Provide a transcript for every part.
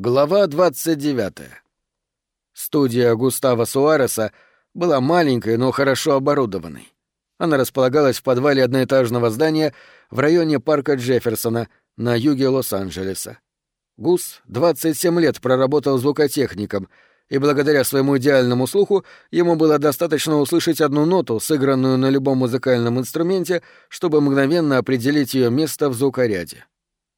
Глава 29. Студия Густава Суареса была маленькой, но хорошо оборудованной. Она располагалась в подвале одноэтажного здания в районе парка Джефферсона на юге Лос-Анджелеса. Гус 27 лет проработал звукотехником, и благодаря своему идеальному слуху ему было достаточно услышать одну ноту, сыгранную на любом музыкальном инструменте, чтобы мгновенно определить ее место в звукоряде.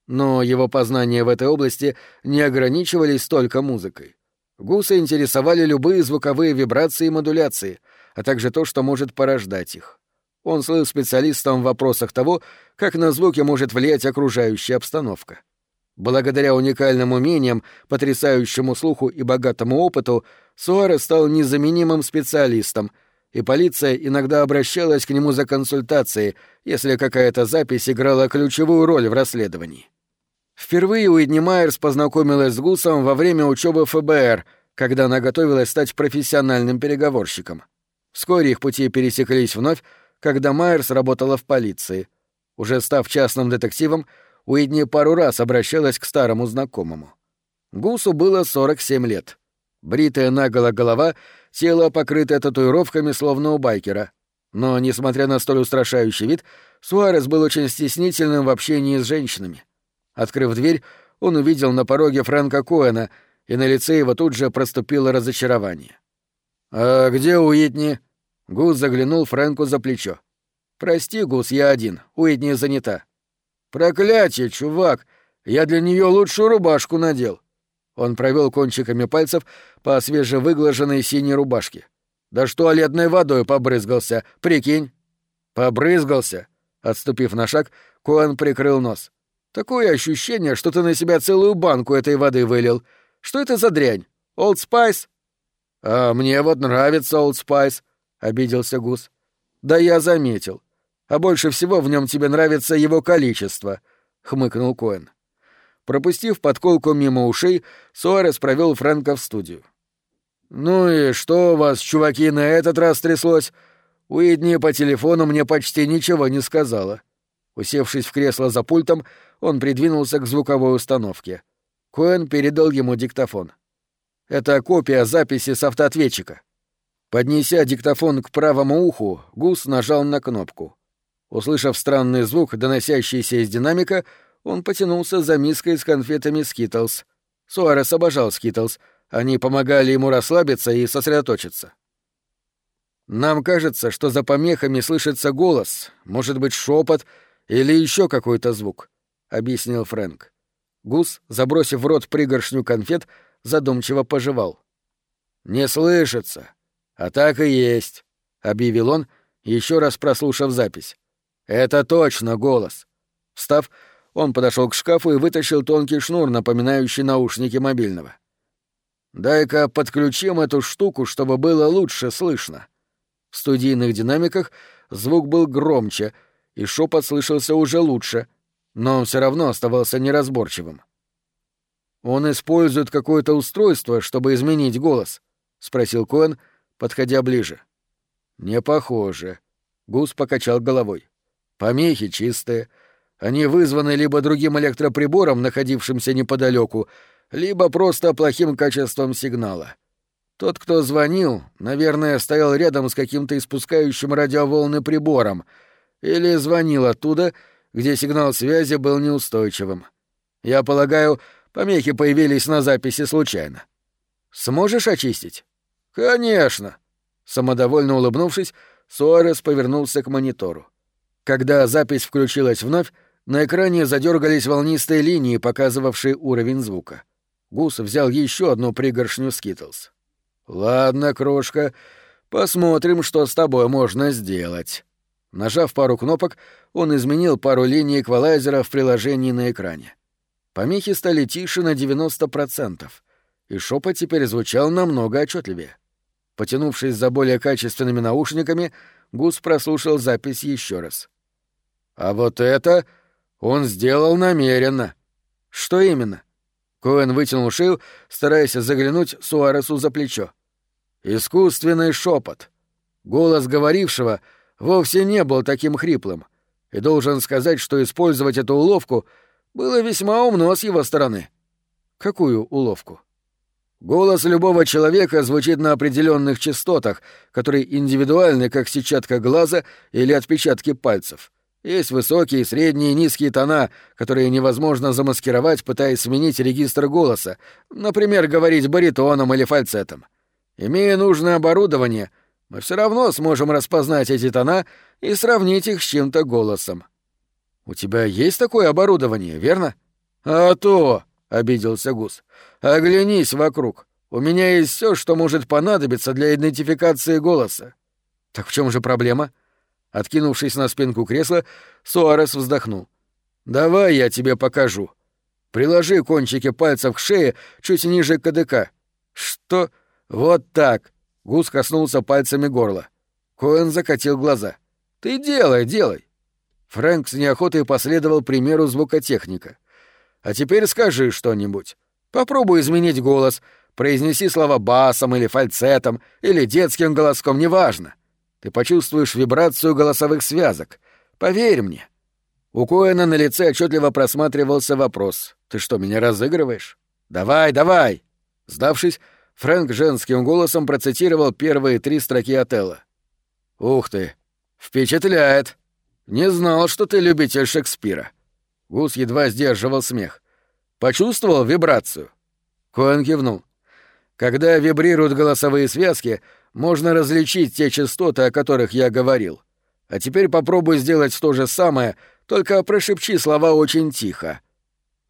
Но его познания в этой области не ограничивались только музыкой. Гуса интересовали любые звуковые вибрации и модуляции, а также то, что может порождать их. Он слыл специалистом в вопросах того, как на звуки может влиять окружающая обстановка. Благодаря уникальным умениям, потрясающему слуху и богатому опыту, Суарес стал незаменимым специалистом, и полиция иногда обращалась к нему за консультацией, если какая-то запись играла ключевую роль в расследовании. Впервые Уидни Майерс познакомилась с Гусом во время учебы ФБР, когда она готовилась стать профессиональным переговорщиком. Вскоре их пути пересеклись вновь, когда Майерс работала в полиции. Уже став частным детективом, Уидни пару раз обращалась к старому знакомому. Гусу было 47 лет. Бритая наголо голова, тело покрытое татуировками, словно у байкера. Но, несмотря на столь устрашающий вид, Суарес был очень стеснительным в общении с женщинами. Открыв дверь, он увидел на пороге Фрэнка Коэна, и на лице его тут же проступило разочарование. «А где Уитни?» Гус заглянул Фрэнку за плечо. «Прости, Гус, я один. Уитни занята». «Проклятие, чувак! Я для нее лучшую рубашку надел». Он провел кончиками пальцев по свежевыглаженной синей рубашке. «Да что туалетной водой побрызгался, прикинь!» «Побрызгался?» Отступив на шаг, Коэн прикрыл нос. Такое ощущение, что ты на себя целую банку этой воды вылил. Что это за дрянь? Old Spice? А мне вот нравится Old Spice, обиделся Гус. Да я заметил. А больше всего в нем тебе нравится его количество, хмыкнул Коэн. Пропустив подколку мимо ушей, Суарес провел Фрэнка в студию. «Ну и что у вас, чуваки, на этот раз тряслось? Уидни по телефону мне почти ничего не сказала». Усевшись в кресло за пультом, он придвинулся к звуковой установке. Коэн передал ему диктофон. «Это копия записи с автоответчика». Поднеся диктофон к правому уху, Гус нажал на кнопку. Услышав странный звук, доносящийся из динамика, он потянулся за миской с конфетами Skittles. Суарес обожал Skittles. Они помогали ему расслабиться и сосредоточиться. «Нам кажется, что за помехами слышится голос, может быть, шепот или еще какой-то звук объяснил Фрэнк. Гус, забросив в рот пригоршню конфет, задумчиво пожевал. «Не слышится. А так и есть», — объявил он, еще раз прослушав запись. «Это точно голос». Встав, он подошел к шкафу и вытащил тонкий шнур, напоминающий наушники мобильного. «Дай-ка подключим эту штуку, чтобы было лучше слышно». В студийных динамиках звук был громче, и шепот слышался уже лучше — но он все равно оставался неразборчивым. «Он использует какое-то устройство, чтобы изменить голос?» — спросил Коэн, подходя ближе. «Не похоже». Гус покачал головой. «Помехи чистые. Они вызваны либо другим электроприбором, находившимся неподалеку, либо просто плохим качеством сигнала. Тот, кто звонил, наверное, стоял рядом с каким-то испускающим радиоволны прибором, или звонил оттуда — где сигнал связи был неустойчивым. Я полагаю, помехи появились на записи случайно. Сможешь очистить? Конечно. Самодовольно улыбнувшись, Суарес повернулся к монитору. Когда запись включилась вновь, на экране задергались волнистые линии, показывавшие уровень звука. Гус взял еще одну пригоршню Skittles. «Ладно, крошка, посмотрим, что с тобой можно сделать». Нажав пару кнопок, он изменил пару линий эквалайзера в приложении на экране. Помехи стали тише на 90%, и шепот теперь звучал намного отчетливее. Потянувшись за более качественными наушниками, Гус прослушал запись еще раз. «А вот это он сделал намеренно». «Что именно?» Коэн вытянул шею, стараясь заглянуть Суаресу за плечо. «Искусственный шепот. Голос говорившего — вовсе не был таким хриплым, и должен сказать, что использовать эту уловку было весьма умно с его стороны. Какую уловку? Голос любого человека звучит на определенных частотах, которые индивидуальны, как сетчатка глаза или отпечатки пальцев. Есть высокие, средние и низкие тона, которые невозможно замаскировать, пытаясь сменить регистр голоса, например, говорить баритоном или фальцетом. Имея нужное оборудование, мы все равно сможем распознать эти тона и сравнить их с чем-то голосом. У тебя есть такое оборудование, верно? А то, обиделся Гус. Оглянись вокруг. У меня есть все, что может понадобиться для идентификации голоса. Так в чем же проблема? Откинувшись на спинку кресла, Суарес вздохнул. Давай я тебе покажу. Приложи кончики пальцев к шее чуть ниже КДК. Что? Вот так. Гус коснулся пальцами горла. Коэн закатил глаза. Ты делай, делай. Фрэнк с неохотой последовал примеру звукотехника. А теперь скажи что-нибудь. Попробуй изменить голос, произнеси слова басом или фальцетом, или детским голоском, неважно. Ты почувствуешь вибрацию голосовых связок. Поверь мне. У Коэна на лице отчетливо просматривался вопрос. «Ты что, меня разыгрываешь?» «Давай, давай!» Сдавшись, Фрэнк женским голосом процитировал первые три строки Отелла. «Ух ты! Впечатляет! Не знал, что ты любитель Шекспира». Гус едва сдерживал смех. Почувствовал вибрацию? Коэн кивнул. Когда вибрируют голосовые связки, можно различить те частоты, о которых я говорил. А теперь попробуй сделать то же самое, только прошепчи слова очень тихо.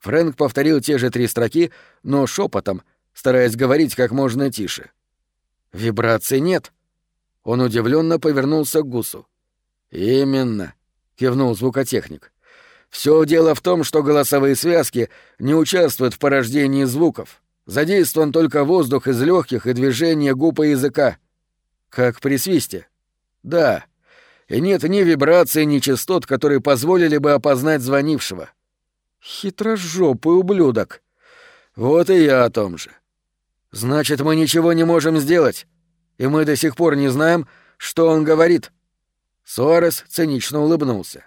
Фрэнк повторил те же три строки, но шепотом, стараясь говорить как можно тише. Вибрации нет. Он удивленно повернулся к Гусу. Именно, кивнул звукотехник. Все дело в том, что голосовые связки не участвуют в порождении звуков. Задействован только воздух из легких и движения губ и языка. Как при свисте. Да. И нет ни вибраций, ни частот, которые позволили бы опознать звонившего. Хитрожопый ублюдок. Вот и я о том же. Значит, мы ничего не можем сделать. И мы до сих пор не знаем, что он говорит. Суарес цинично улыбнулся.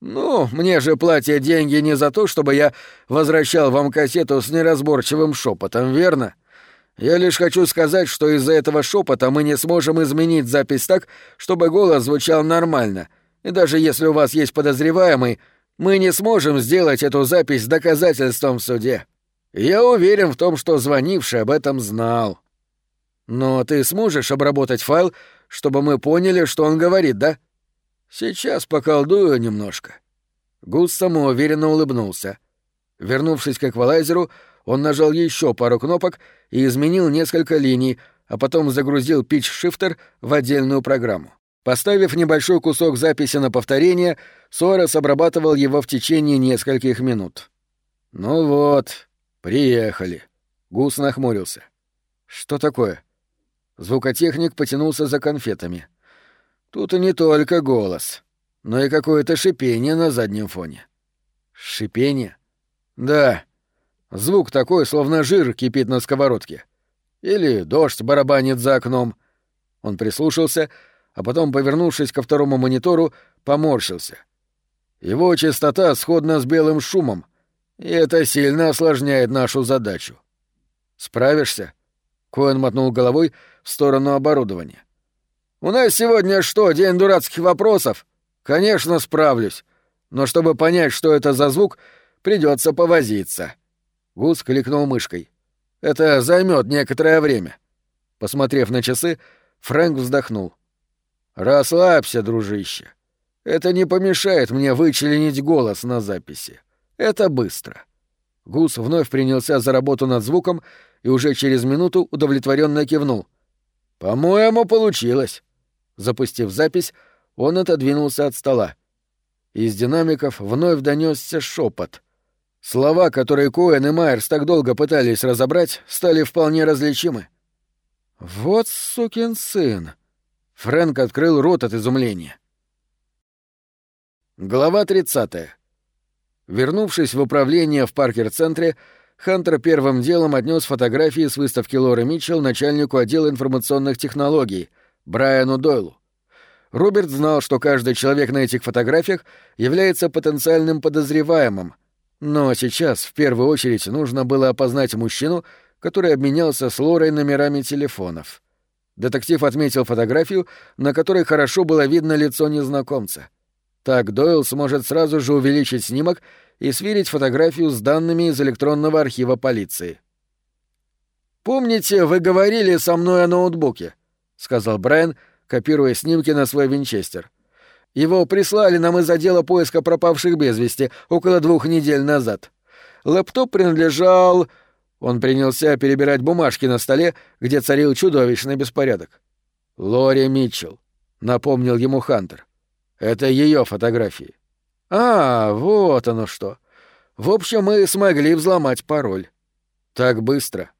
«Ну, мне же платят деньги не за то, чтобы я возвращал вам кассету с неразборчивым шепотом, верно? Я лишь хочу сказать, что из-за этого шепота мы не сможем изменить запись так, чтобы голос звучал нормально. И даже если у вас есть подозреваемый, мы не сможем сделать эту запись доказательством в суде. Я уверен в том, что звонивший об этом знал. Но ты сможешь обработать файл, чтобы мы поняли, что он говорит, да?» Сейчас поколдую немножко. Гус самоуверенно улыбнулся. Вернувшись к эквалайзеру, он нажал еще пару кнопок и изменил несколько линий, а потом загрузил питч-шифтер в отдельную программу. Поставив небольшой кусок записи на повторение, Сорос обрабатывал его в течение нескольких минут. «Ну вот, приехали». Гус нахмурился. «Что такое?» Звукотехник потянулся за конфетами. Тут и не только голос, но и какое-то шипение на заднем фоне. Шипение? Да. Звук такой, словно жир кипит на сковородке. Или дождь барабанит за окном. Он прислушался, а потом, повернувшись ко второму монитору, поморщился. Его частота сходна с белым шумом, и это сильно осложняет нашу задачу. «Справишься?» — Коэн мотнул головой в сторону оборудования. У нас сегодня что, день дурацких вопросов? Конечно, справлюсь. Но чтобы понять, что это за звук, придется повозиться. Гус кликнул мышкой. Это займет некоторое время. Посмотрев на часы, Фрэнк вздохнул. Расслабься, дружище. Это не помешает мне вычленить голос на записи. Это быстро. Гус вновь принялся за работу над звуком и уже через минуту удовлетворенно кивнул. По-моему, получилось. Запустив запись, он отодвинулся от стола. Из динамиков вновь донесся шепот. Слова, которые Коэн и Майерс так долго пытались разобрать, стали вполне различимы. «Вот сукин сын!» Фрэнк открыл рот от изумления. Глава 30. Вернувшись в управление в Паркер-центре, Хантер первым делом отнес фотографии с выставки Лоры Митчелл начальнику отдела информационных технологий — Брайану Дойлу. Роберт знал, что каждый человек на этих фотографиях является потенциальным подозреваемым, Но сейчас в первую очередь нужно было опознать мужчину, который обменялся с Лорой номерами телефонов. Детектив отметил фотографию, на которой хорошо было видно лицо незнакомца. Так Дойл сможет сразу же увеличить снимок и сверить фотографию с данными из электронного архива полиции. «Помните, вы говорили со мной о ноутбуке?» — сказал Брайан, копируя снимки на свой винчестер. «Его прислали нам из отдела поиска пропавших без вести около двух недель назад. Лэптоп принадлежал...» Он принялся перебирать бумажки на столе, где царил чудовищный беспорядок. «Лори Митчелл», — напомнил ему Хантер. «Это ее фотографии». «А, вот оно что. В общем, мы смогли взломать пароль». «Так быстро»,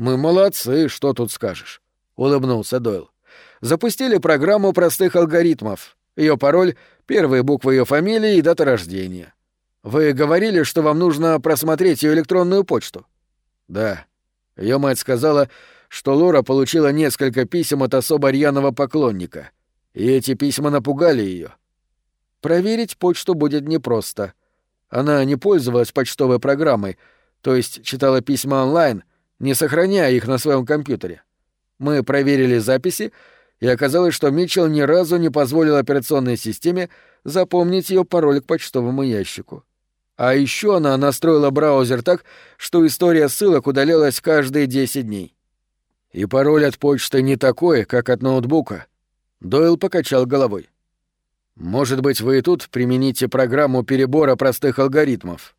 «Мы молодцы, что тут скажешь», — улыбнулся Дойл. «Запустили программу простых алгоритмов. Ее пароль, первые буквы ее фамилии и дата рождения. Вы говорили, что вам нужно просмотреть ее электронную почту?» «Да». Ее мать сказала, что Лора получила несколько писем от особо рьяного поклонника, и эти письма напугали ее. Проверить почту будет непросто. Она не пользовалась почтовой программой, то есть читала письма онлайн, не сохраняя их на своем компьютере. Мы проверили записи, и оказалось, что Митчелл ни разу не позволил операционной системе запомнить ее пароль к почтовому ящику. А еще она настроила браузер так, что история ссылок удалялась каждые 10 дней. И пароль от почты не такой, как от ноутбука. Дойл покачал головой. Может быть, вы и тут примените программу перебора простых алгоритмов.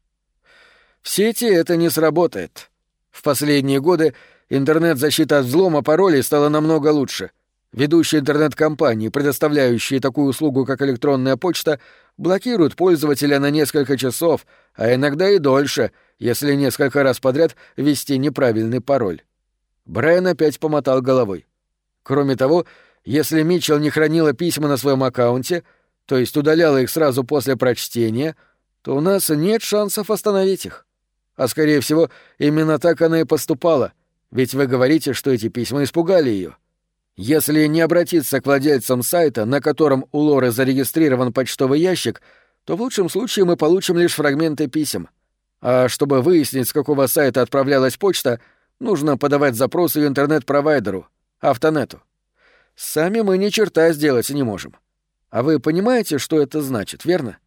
В сети это не сработает. В последние годы интернет-защита от взлома паролей стала намного лучше. Ведущие интернет-компании, предоставляющие такую услугу, как электронная почта, блокируют пользователя на несколько часов, а иногда и дольше, если несколько раз подряд ввести неправильный пароль. Брайан опять помотал головой. Кроме того, если Митчелл не хранила письма на своем аккаунте, то есть удаляла их сразу после прочтения, то у нас нет шансов остановить их. А скорее всего, именно так она и поступала, ведь вы говорите, что эти письма испугали ее. Если не обратиться к владельцам сайта, на котором у Лоры зарегистрирован почтовый ящик, то в лучшем случае мы получим лишь фрагменты писем. А чтобы выяснить, с какого сайта отправлялась почта, нужно подавать запросы интернет-провайдеру, Автонету. Сами мы ни черта сделать не можем. А вы понимаете, что это значит, верно?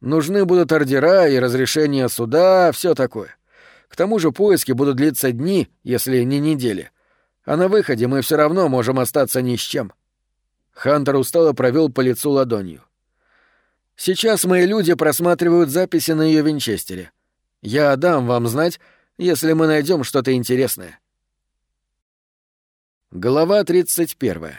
Нужны будут ордера и разрешения суда, все такое. К тому же поиски будут длиться дни, если не недели. А на выходе мы все равно можем остаться ни с чем. Хантер устало провел по лицу ладонью. Сейчас мои люди просматривают записи на ее винчестере. Я дам вам знать, если мы найдем что-то интересное. Глава 31.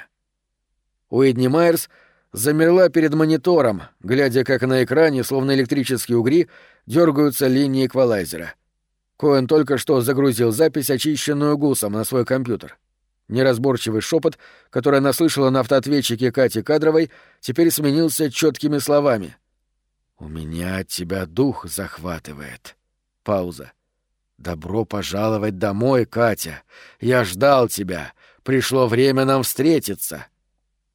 Уидни Майерс замерла перед монитором, глядя, как на экране, словно электрические угри, дергаются линии эквалайзера. Коэн только что загрузил запись, очищенную гусом, на свой компьютер. Неразборчивый шепот, который она слышала на автоответчике Кати Кадровой, теперь сменился четкими словами. «У меня от тебя дух захватывает». Пауза. «Добро пожаловать домой, Катя. Я ждал тебя. Пришло время нам встретиться».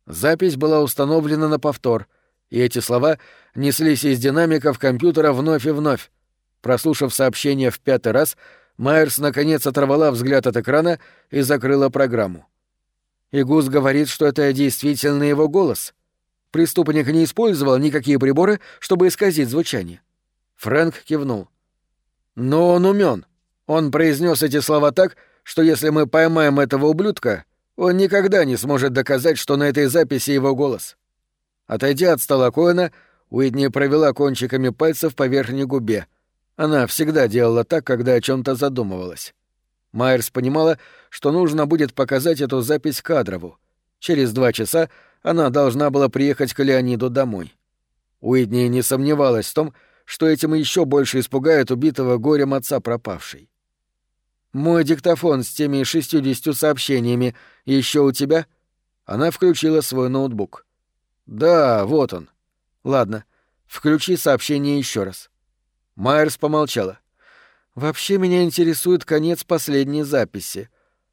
Запись была установлена на повтор, и эти слова неслись из динамиков компьютера вновь и вновь. Прослушав сообщение в пятый раз, Майерс наконец оторвала взгляд от экрана и закрыла программу. И Гус говорит, что это действительно его голос. Преступник не использовал никакие приборы, чтобы исказить звучание. Фрэнк кивнул. Но он умен. Он произнес эти слова так, что если мы поймаем этого ублюдка, он никогда не сможет доказать, что на этой записи его голос. Отойдя от стола Коэна, Уитни провела кончиками пальцев по верхней губе. Она всегда делала так, когда о чем то задумывалась. Майерс понимала, что нужно будет показать эту запись Кадрову. Через два часа она должна была приехать к Леониду домой. Уитни не сомневалась в том, что этим еще больше испугает убитого горем отца пропавшей. Мой диктофон с теми шестьюдесятью сообщениями еще у тебя? Она включила свой ноутбук. Да, вот он. Ладно, включи сообщение еще раз. Майерс помолчала. Вообще меня интересует конец последней записи.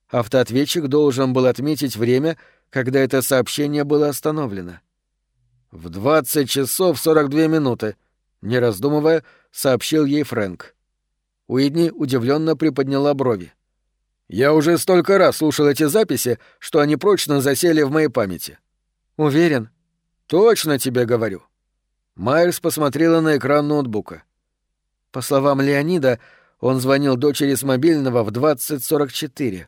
Автоответчик должен был отметить время, когда это сообщение было остановлено. В 20 часов 42 минуты, не раздумывая, сообщил ей Фрэнк. Уидни удивленно приподняла брови. «Я уже столько раз слушал эти записи, что они прочно засели в моей памяти». «Уверен?» «Точно тебе говорю». Майерс посмотрела на экран ноутбука. По словам Леонида, он звонил дочери с мобильного в 20.44.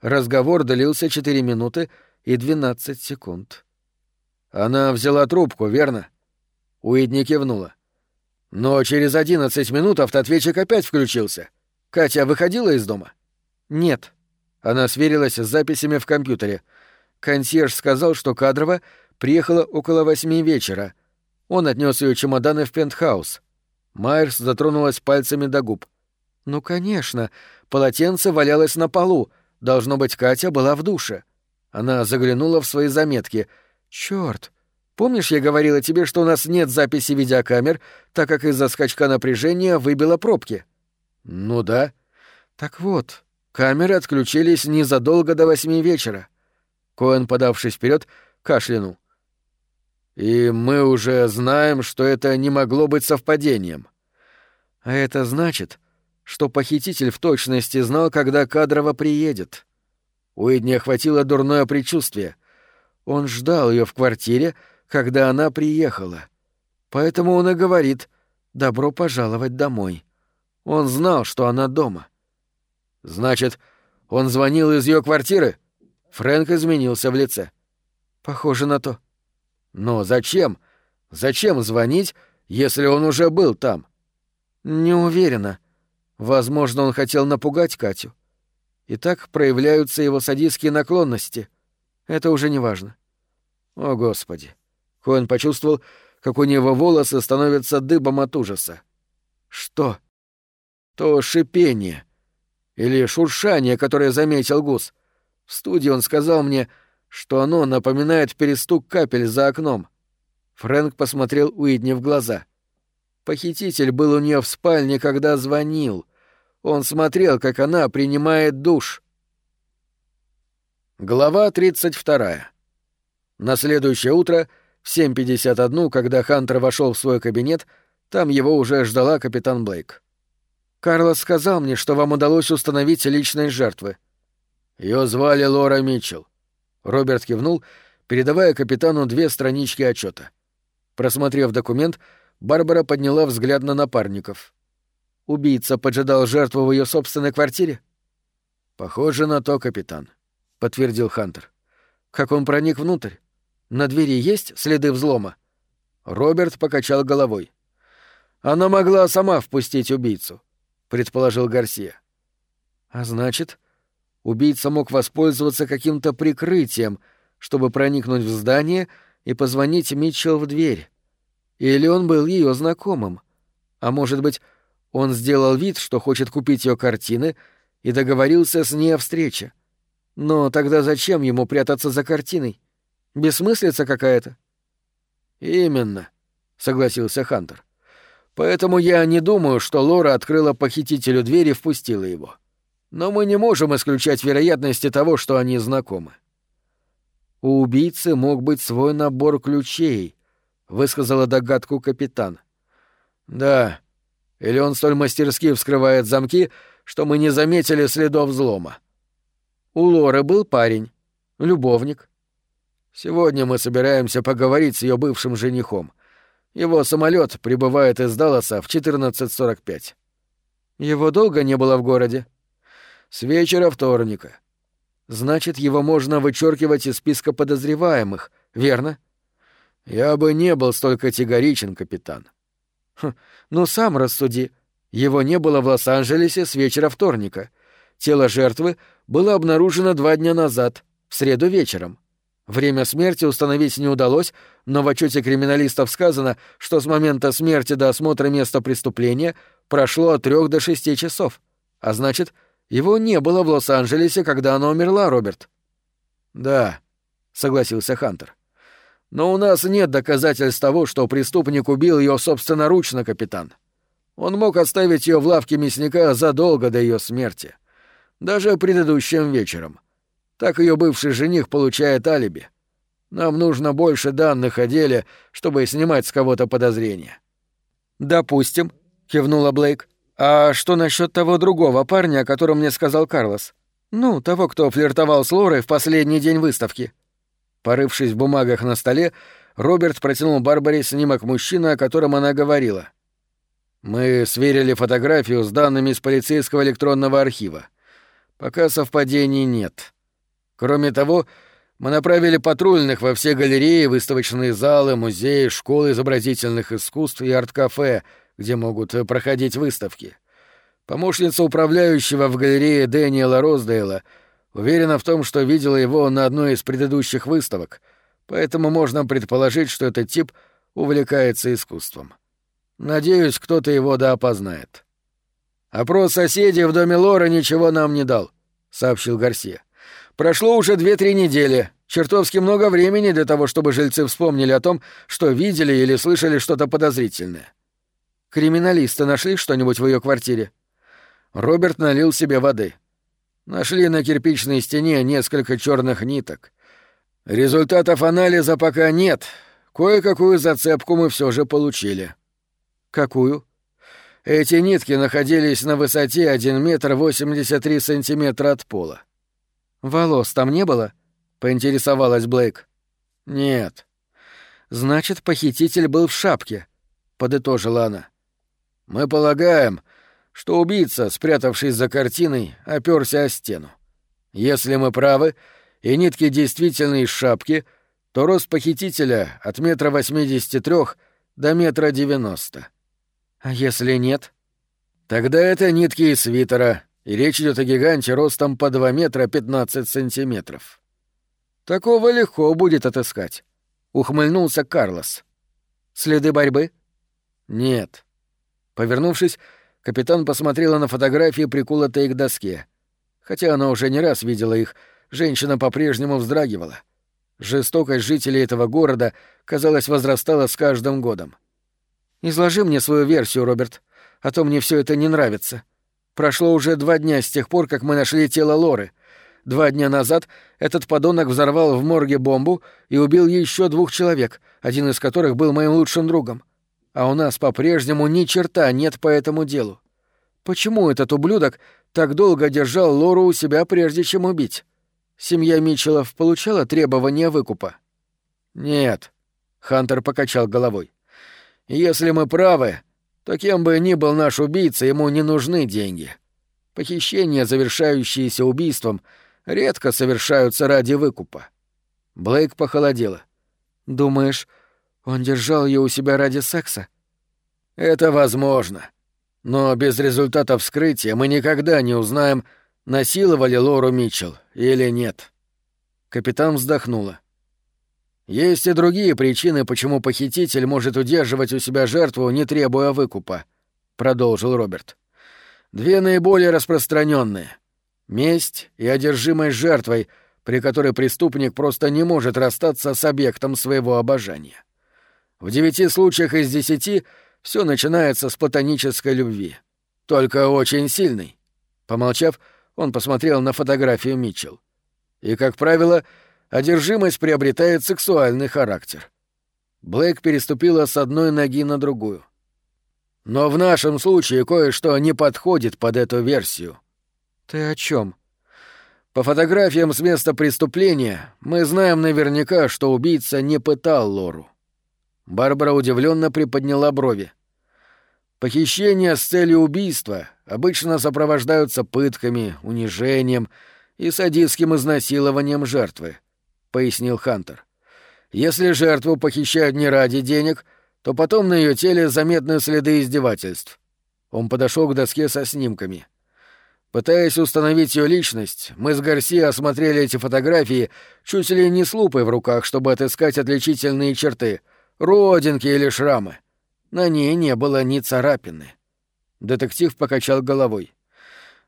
Разговор длился 4 минуты и 12 секунд. Она взяла трубку, верно? Уидни кивнула. Но через 11 минут автоответчик опять включился. Катя выходила из дома? Нет. Она сверилась с записями в компьютере. Консьерж сказал, что Кадрова приехала около восьми вечера. Он отнес ее чемоданы в пентхаус. Майерс затронулась пальцами до губ. «Ну, конечно. Полотенце валялось на полу. Должно быть, Катя была в душе». Она заглянула в свои заметки. «Чёрт! Помнишь, я говорила тебе, что у нас нет записи видеокамер, так как из-за скачка напряжения выбило пробки?» «Ну да». «Так вот, камеры отключились незадолго до восьми вечера». Коэн, подавшись вперед, кашлянул. И мы уже знаем, что это не могло быть совпадением. А это значит, что похититель в точности знал, когда Кадрова приедет. Уидни охватило дурное предчувствие. Он ждал ее в квартире, когда она приехала. Поэтому он и говорит «добро пожаловать домой». Он знал, что она дома. Значит, он звонил из ее квартиры? Фрэнк изменился в лице. Похоже на то. Но зачем? Зачем звонить, если он уже был там? Не уверена. Возможно, он хотел напугать Катю. И так проявляются его садистские наклонности. Это уже не важно. О, Господи. Коэн почувствовал, как у него волосы становятся дыбом от ужаса. Что? То шипение. Или шуршание, которое заметил гус. В студии он сказал мне, что оно напоминает перестук капель за окном. Фрэнк посмотрел Уидни в глаза. Похититель был у нее в спальне, когда звонил. Он смотрел, как она принимает душ. Глава 32. На следующее утро в 7.51, когда Хантер вошел в свой кабинет, там его уже ждала капитан Блейк. «Карлос сказал мне, что вам удалось установить личность жертвы». Ее звали Лора Митчелл. Роберт кивнул, передавая капитану две странички отчета. Просмотрев документ, Барбара подняла взгляд на напарников. «Убийца поджидал жертву в ее собственной квартире?» «Похоже на то, капитан», — подтвердил Хантер. «Как он проник внутрь? На двери есть следы взлома?» Роберт покачал головой. «Она могла сама впустить убийцу», — предположил Гарсия. «А значит, убийца мог воспользоваться каким-то прикрытием, чтобы проникнуть в здание и позвонить Митчелл в дверь. Или он был ее знакомым. А может быть, он сделал вид, что хочет купить ее картины, и договорился с ней о встрече. Но тогда зачем ему прятаться за картиной? Бессмыслица какая-то. Именно, согласился Хантер. Поэтому я не думаю, что Лора открыла похитителю дверь и впустила его. — но мы не можем исключать вероятности того, что они знакомы. У убийцы мог быть свой набор ключей, высказала догадку капитан. Да, или он столь мастерски вскрывает замки, что мы не заметили следов взлома. У Лоры был парень, любовник. Сегодня мы собираемся поговорить с ее бывшим женихом. Его самолет прибывает из Далласа в 14.45. Его долго не было в городе? — с вечера вторника. Значит, его можно вычеркивать из списка подозреваемых, верно? Я бы не был столь категоричен, капитан. Хм, ну сам рассуди. Его не было в Лос-Анджелесе с вечера вторника. Тело жертвы было обнаружено два дня назад, в среду вечером. Время смерти установить не удалось, но в отчете криминалистов сказано, что с момента смерти до осмотра места преступления прошло от трех до шести часов. А значит, его не было в Лос-Анджелесе, когда она умерла, Роберт. Да, согласился Хантер. Но у нас нет доказательств того, что преступник убил ее собственноручно, капитан. Он мог оставить ее в лавке мясника задолго до ее смерти. Даже предыдущим вечером. Так ее бывший жених получает алиби. Нам нужно больше данных о деле, чтобы снимать с кого-то подозрения. Допустим, кивнула Блейк. А что насчет того другого парня, о котором мне сказал Карлос? Ну, того, кто флиртовал с Лорой в последний день выставки. Порывшись в бумагах на столе, Роберт протянул Барбаре снимок мужчины, о котором она говорила. Мы сверили фотографию с данными из полицейского электронного архива. Пока совпадений нет. Кроме того, мы направили патрульных во все галереи, выставочные залы, музеи, школы изобразительных искусств и арт-кафе, где могут проходить выставки. Помощница управляющего в галерее Дэниела Роздейла уверена в том, что видела его на одной из предыдущих выставок, поэтому можно предположить, что этот тип увлекается искусством. Надеюсь, кто-то его да опознает. Опрос соседей в доме Лора ничего нам не дал, сообщил Гарсия. Прошло уже две-три недели. Чертовски много времени для того, чтобы жильцы вспомнили о том, что видели или слышали что-то подозрительное. Криминалисты нашли что-нибудь в ее квартире? Роберт налил себе воды. Нашли на кирпичной стене несколько черных ниток. Результатов анализа пока нет. Кое-какую зацепку мы все же получили. Какую? Эти нитки находились на высоте 1 метр 83 сантиметра от пола. «Волос там не было?» — поинтересовалась Блейк. «Нет». «Значит, похититель был в шапке», — подытожила она. «Мы полагаем, что убийца, спрятавшись за картиной, оперся о стену. Если мы правы, и нитки действительно из шапки, то рост похитителя от метра восьмидесяти трех до метра девяносто. А если нет? Тогда это нитки из свитера, и речь идет о гиганте ростом по 2 метра 15 сантиметров. Такого легко будет отыскать. Ухмыльнулся Карлос. Следы борьбы? Нет. Повернувшись, капитан посмотрела на фотографии, приколотые к доске. Хотя она уже не раз видела их, женщина по-прежнему вздрагивала. Жестокость жителей этого города, казалось, возрастала с каждым годом. «Изложи мне свою версию, Роберт, а то мне все это не нравится», Прошло уже два дня с тех пор, как мы нашли тело Лоры. Два дня назад этот подонок взорвал в морге бомбу и убил еще двух человек, один из которых был моим лучшим другом. А у нас по-прежнему ни черта нет по этому делу. Почему этот ублюдок так долго держал Лору у себя, прежде чем убить? Семья Митчеллов получала требования выкупа? Нет. Хантер покачал головой. Если мы правы, то кем бы ни был наш убийца, ему не нужны деньги. Похищения, завершающиеся убийством, редко совершаются ради выкупа. Блейк похолодела. «Думаешь, он держал ее у себя ради секса?» «Это возможно. Но без результата вскрытия мы никогда не узнаем, насиловали Лору Митчелл или нет». Капитан вздохнула. Есть и другие причины, почему похититель может удерживать у себя жертву, не требуя выкупа, продолжил Роберт. Две наиболее распространенные: месть и одержимость жертвой, при которой преступник просто не может расстаться с объектом своего обожания. В девяти случаях из десяти все начинается с платонической любви, только очень сильной. Помолчав, он посмотрел на фотографию Митчелл. И, как правило, одержимость приобретает сексуальный характер. Блэк переступила с одной ноги на другую. Но в нашем случае кое-что не подходит под эту версию. Ты о чем? По фотографиям с места преступления мы знаем наверняка, что убийца не пытал Лору. Барбара удивленно приподняла брови. Похищения с целью убийства обычно сопровождаются пытками, унижением и садистским изнасилованием жертвы. — пояснил Хантер. «Если жертву похищают не ради денег, то потом на ее теле заметны следы издевательств». Он подошел к доске со снимками. Пытаясь установить ее личность, мы с Гарси осмотрели эти фотографии чуть ли не с лупой в руках, чтобы отыскать отличительные черты, родинки или шрамы. На ней не было ни царапины. Детектив покачал головой.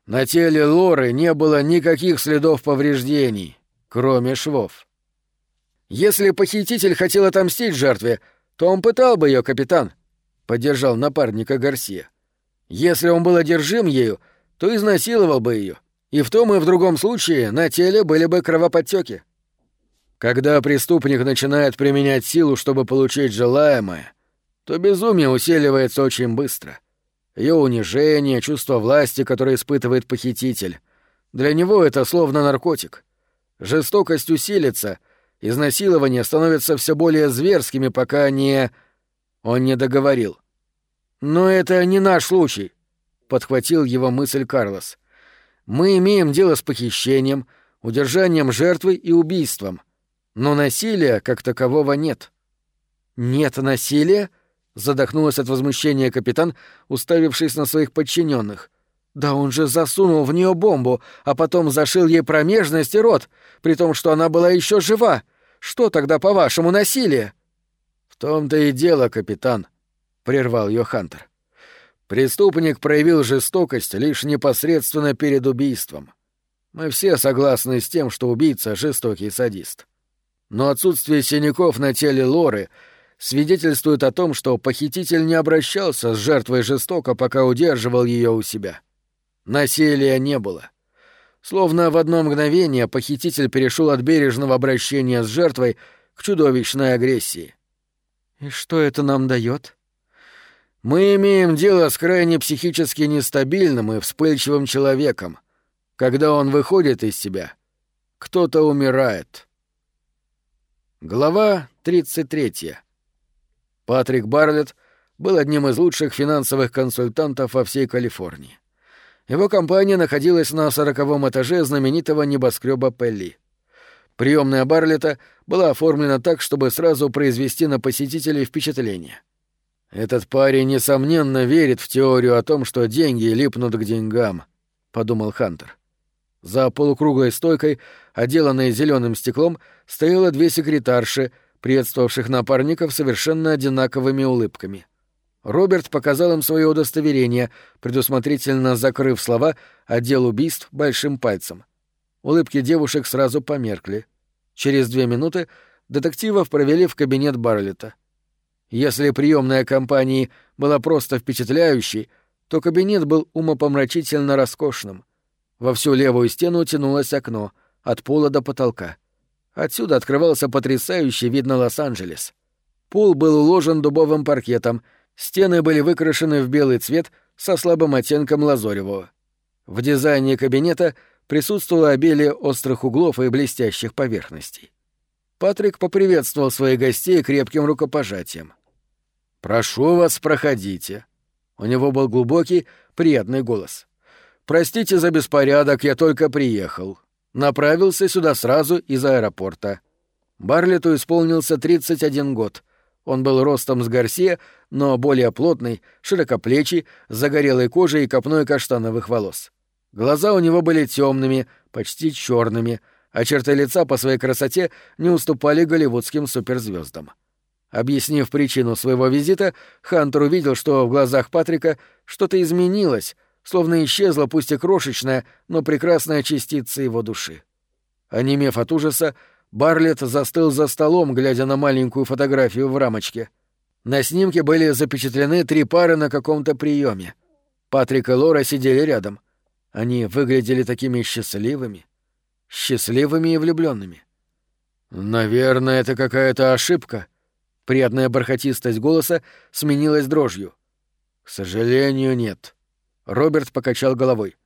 На теле Лоры не было никаких следов повреждений, кроме швов. Если похититель хотел отомстить жертве, то он пытал бы ее, капитан, поддержал напарника Гарсия. Если он был одержим ею, то изнасиловал бы ее, и в том и в другом случае на теле были бы кровоподтеки. Когда преступник начинает применять силу, чтобы получить желаемое, то безумие усиливается очень быстро. ее унижение, чувство власти, которое испытывает похититель. Для него это словно наркотик. Жестокость усилится, изнасилования становятся все более зверскими, пока не... Он не договорил. «Но это не наш случай», — подхватил его мысль Карлос. «Мы имеем дело с похищением, удержанием жертвы и убийством. Но насилия как такового нет». «Нет насилия?» — задохнулась от возмущения капитан, уставившись на своих подчиненных. «Да он же засунул в нее бомбу, а потом зашил ей промежность и рот, при том, что она была еще жива. Что тогда, по-вашему, насилие?» «В том-то и дело, капитан», — прервал ее Хантер. «Преступник проявил жестокость лишь непосредственно перед убийством. Мы все согласны с тем, что убийца — жестокий садист. Но отсутствие синяков на теле Лоры — свидетельствует о том, что похититель не обращался с жертвой жестоко, пока удерживал ее у себя. Насилия не было. Словно в одно мгновение похититель перешел от бережного обращения с жертвой к чудовищной агрессии. «И что это нам дает? Мы имеем дело с крайне психически нестабильным и вспыльчивым человеком. Когда он выходит из себя, кто-то умирает. Глава тридцать третья. Патрик Барлетт был одним из лучших финансовых консультантов во всей Калифорнии. Его компания находилась на сороковом этаже знаменитого небоскреба Пелли. Приемная Барлета была оформлена так, чтобы сразу произвести на посетителей впечатление. «Этот парень, несомненно, верит в теорию о том, что деньги липнут к деньгам», — подумал Хантер. За полукруглой стойкой, отделанной зеленым стеклом, стояло две секретарши — приветствовавших напарников совершенно одинаковыми улыбками. Роберт показал им свое удостоверение, предусмотрительно закрыв слова «отдел убийств» большим пальцем. Улыбки девушек сразу померкли. Через две минуты детективов провели в кабинет Барлета. Если приемная компании была просто впечатляющей, то кабинет был умопомрачительно роскошным. Во всю левую стену тянулось окно, от пола до потолка. Отсюда открывался потрясающий вид на Лос-Анджелес. Пол был уложен дубовым паркетом, стены были выкрашены в белый цвет со слабым оттенком лазоревого. В дизайне кабинета присутствовало обилие острых углов и блестящих поверхностей. Патрик поприветствовал своих гостей крепким рукопожатием. «Прошу вас, проходите». У него был глубокий, приятный голос. «Простите за беспорядок, я только приехал направился сюда сразу из аэропорта. Барлету исполнился 31 год. Он был ростом с Гарсия, но более плотный, широкоплечий, с загорелой кожей и копной каштановых волос. Глаза у него были темными, почти черными, а черты лица по своей красоте не уступали голливудским суперзвездам. Объяснив причину своего визита, Хантер увидел, что в глазах Патрика что-то изменилось, словно исчезла пусть и крошечная, но прекрасная частица его души. Онемев от ужаса, Барлетт застыл за столом, глядя на маленькую фотографию в рамочке. На снимке были запечатлены три пары на каком-то приеме. Патрик и Лора сидели рядом. Они выглядели такими счастливыми. Счастливыми и влюбленными. «Наверное, это какая-то ошибка». Приятная бархатистость голоса сменилась дрожью. «К сожалению, нет». Роберт покачал головой.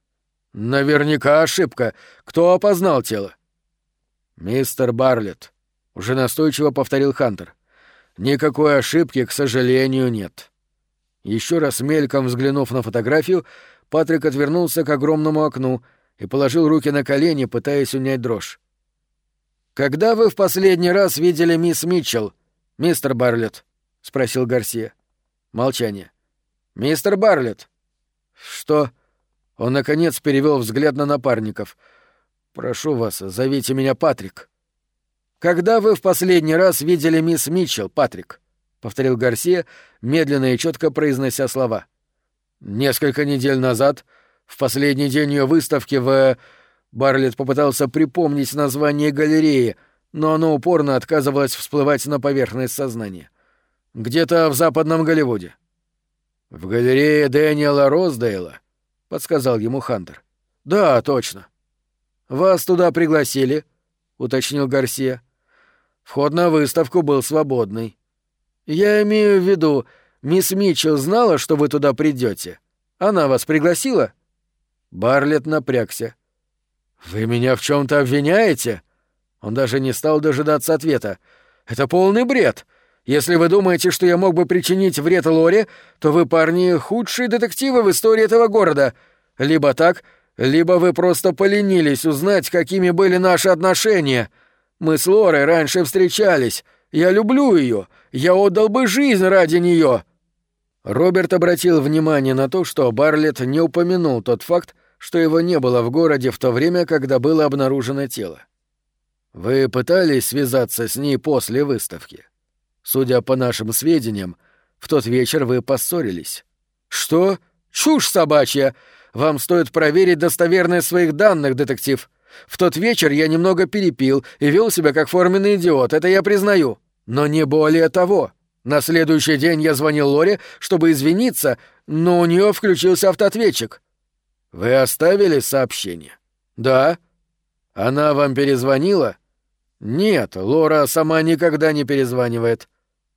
«Наверняка ошибка. Кто опознал тело?» «Мистер Барлетт», — уже настойчиво повторил Хантер. «Никакой ошибки, к сожалению, нет». Еще раз мельком взглянув на фотографию, Патрик отвернулся к огромному окну и положил руки на колени, пытаясь унять дрожь. «Когда вы в последний раз видели мисс Митчелл, мистер Барлетт?» — спросил Гарсия. Молчание. «Мистер Барлетт, «Что?» Он, наконец, перевел взгляд на напарников. «Прошу вас, зовите меня Патрик». «Когда вы в последний раз видели мисс Митчелл, Патрик?» — повторил Гарсия, медленно и четко произнося слова. «Несколько недель назад, в последний день ее выставки в...» Барлетт попытался припомнить название галереи, но оно упорно отказывалось всплывать на поверхность сознания. «Где-то в западном Голливуде». «В галерее Дэниела Роздейла», — подсказал ему Хантер. «Да, точно». «Вас туда пригласили», — уточнил Гарсия. «Вход на выставку был свободный». «Я имею в виду, мисс Митчелл знала, что вы туда придете. Она вас пригласила?» Барлет напрягся. «Вы меня в чем то обвиняете?» Он даже не стал дожидаться ответа. «Это полный бред. Если вы думаете, что я мог бы причинить вред Лоре, то вы, парни, худшие детективы в истории этого города. Либо так, либо вы просто поленились узнать, какими были наши отношения. Мы с Лорой раньше встречались. Я люблю ее. Я отдал бы жизнь ради нее. Роберт обратил внимание на то, что Барлетт не упомянул тот факт, что его не было в городе в то время, когда было обнаружено тело. «Вы пытались связаться с ней после выставки?» Судя по нашим сведениям, в тот вечер вы поссорились. Что? Чушь собачья! Вам стоит проверить достоверность своих данных, детектив. В тот вечер я немного перепил и вел себя как форменный идиот, это я признаю. Но не более того. На следующий день я звонил Лоре, чтобы извиниться, но у нее включился автоответчик. Вы оставили сообщение? Да. Она вам перезвонила? Нет, Лора сама никогда не перезванивает.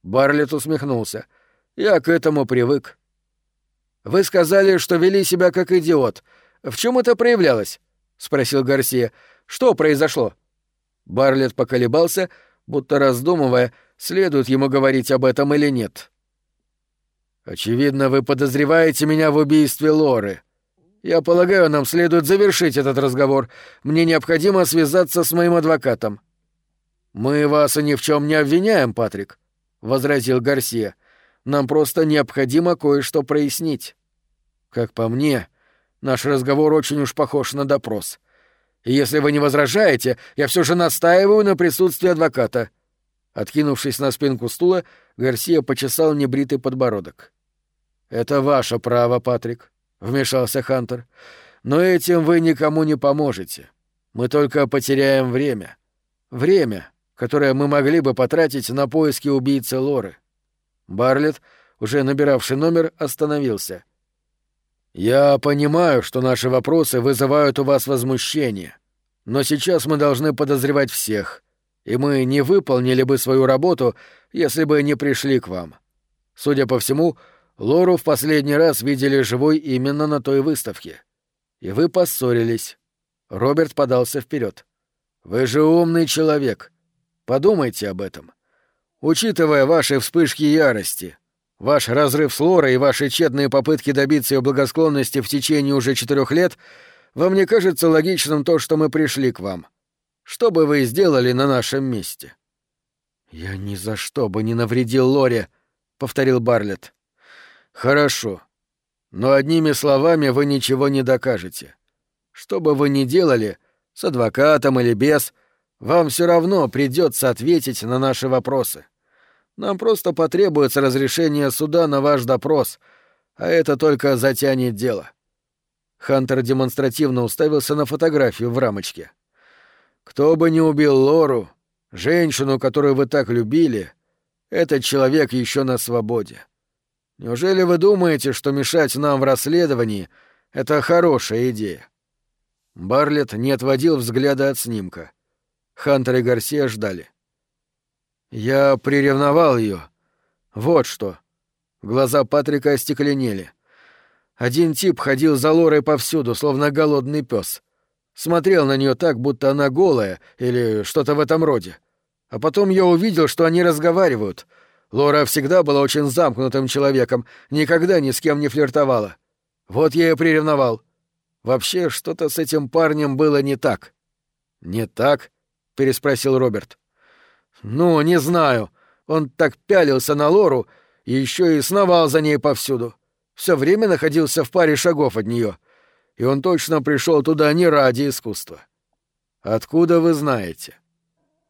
Барлет усмехнулся. «Я к этому привык». «Вы сказали, что вели себя как идиот. В чем это проявлялось?» — спросил Гарсия. «Что произошло?» Барлет поколебался, будто раздумывая, следует ему говорить об этом или нет. «Очевидно, вы подозреваете меня в убийстве Лоры. Я полагаю, нам следует завершить этот разговор. Мне необходимо связаться с моим адвокатом». «Мы вас ни в чем не обвиняем, Патрик. — возразил Гарсия. «Нам просто необходимо кое-что прояснить. Как по мне, наш разговор очень уж похож на допрос. И если вы не возражаете, я все же настаиваю на присутствии адвоката». Откинувшись на спинку стула, Гарсия почесал небритый подбородок. «Это ваше право, Патрик», — вмешался Хантер. «Но этим вы никому не поможете. Мы только потеряем время. Время, которое мы могли бы потратить на поиски убийцы Лоры. Барлет, уже набиравший номер, остановился. «Я понимаю, что наши вопросы вызывают у вас возмущение, но сейчас мы должны подозревать всех, и мы не выполнили бы свою работу, если бы не пришли к вам. Судя по всему, Лору в последний раз видели живой именно на той выставке. И вы поссорились». Роберт подался вперед. «Вы же умный человек. Подумайте об этом. Учитывая ваши вспышки ярости, ваш разрыв с Лорой и ваши тщетные попытки добиться ее благосклонности в течение уже четырех лет, вам не кажется логичным то, что мы пришли к вам? Что бы вы сделали на нашем месте? Я ни за что бы не навредил Лоре, повторил Барлетт. Хорошо. Но одними словами вы ничего не докажете. Что бы вы ни делали, с адвокатом или без, вам все равно придется ответить на наши вопросы. Нам просто потребуется разрешение суда на ваш допрос, а это только затянет дело». Хантер демонстративно уставился на фотографию в рамочке. «Кто бы ни убил Лору, женщину, которую вы так любили, этот человек еще на свободе. Неужели вы думаете, что мешать нам в расследовании — это хорошая идея?» Барлетт не отводил взгляда от снимка — Хантер и Гарсия ждали. «Я приревновал ее. Вот что». Глаза Патрика остекленели. Один тип ходил за Лорой повсюду, словно голодный пес. Смотрел на нее так, будто она голая или что-то в этом роде. А потом я увидел, что они разговаривают. Лора всегда была очень замкнутым человеком, никогда ни с кем не флиртовала. Вот я и приревновал. Вообще, что-то с этим парнем было не так. Не так? Переспросил Роберт. Ну, не знаю. Он так пялился на Лору и еще и сновал за ней повсюду. Все время находился в паре шагов от нее, и он точно пришел туда не ради искусства. Откуда вы знаете?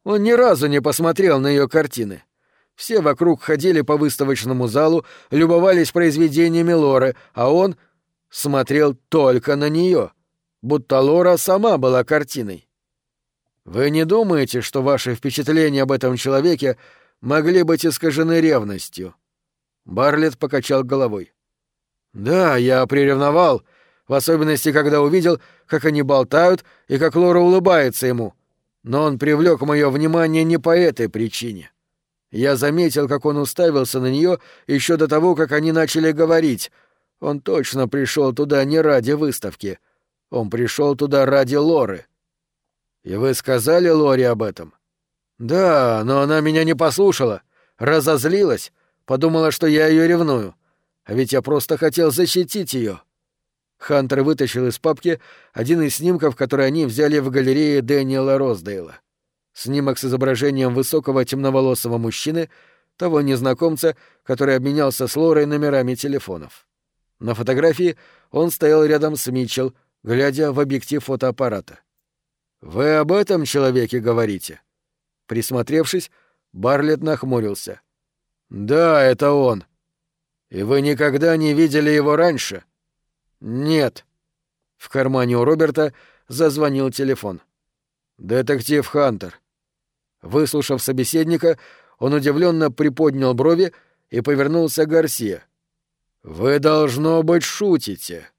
Он ни разу не посмотрел на ее картины. Все вокруг ходили по выставочному залу, любовались произведениями Лоры, а он смотрел только на нее, будто Лора сама была картиной. Вы не думаете, что ваши впечатления об этом человеке могли быть искажены ревностью? Барлет покачал головой. Да, я приревновал, в особенности, когда увидел, как они болтают и как Лора улыбается ему. Но он привлек мое внимание не по этой причине. Я заметил, как он уставился на нее еще до того, как они начали говорить. Он точно пришел туда не ради выставки. Он пришел туда ради Лоры. И вы сказали Лоре об этом? Да, но она меня не послушала, разозлилась, подумала, что я ее ревную. А ведь я просто хотел защитить ее. Хантер вытащил из папки один из снимков, который они взяли в галерее Дэниела Роздейла. Снимок с изображением высокого темноволосого мужчины, того незнакомца, который обменялся с Лорой номерами телефонов. На фотографии он стоял рядом с Митчелл, глядя в объектив фотоаппарата. «Вы об этом человеке говорите?» Присмотревшись, Барлет нахмурился. «Да, это он. И вы никогда не видели его раньше?» «Нет». В кармане у Роберта зазвонил телефон. «Детектив Хантер». Выслушав собеседника, он удивленно приподнял брови и повернулся к Гарсия. «Вы, должно быть, шутите».